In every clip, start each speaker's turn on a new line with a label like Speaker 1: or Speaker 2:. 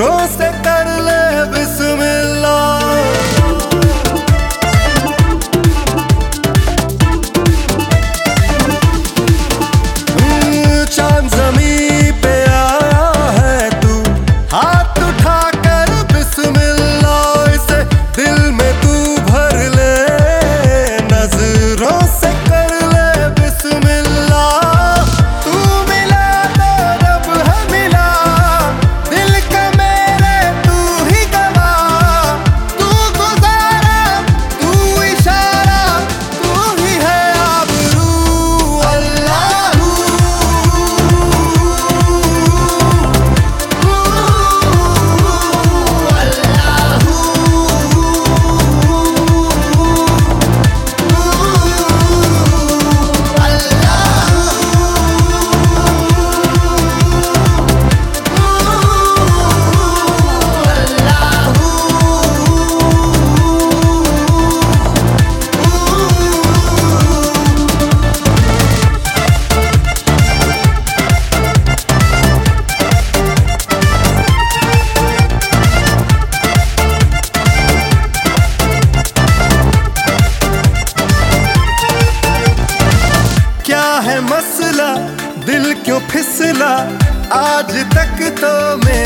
Speaker 1: Você दिल क्यों फिसला? आज तक तो मैं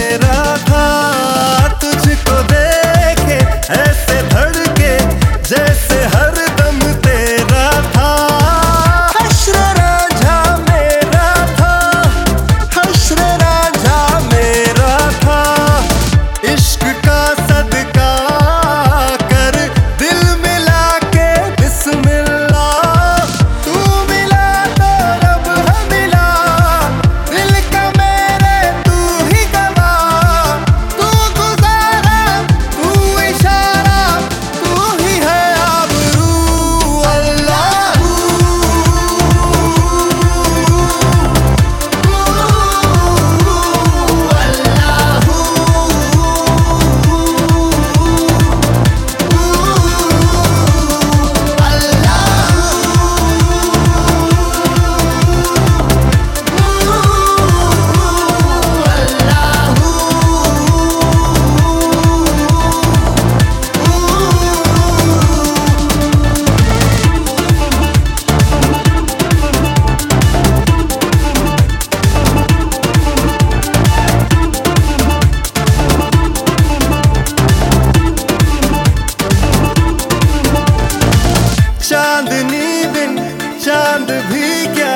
Speaker 1: चांदनी दिन चाँद भी क्या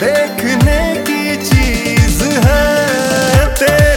Speaker 1: देखने की चीज़ है तेरे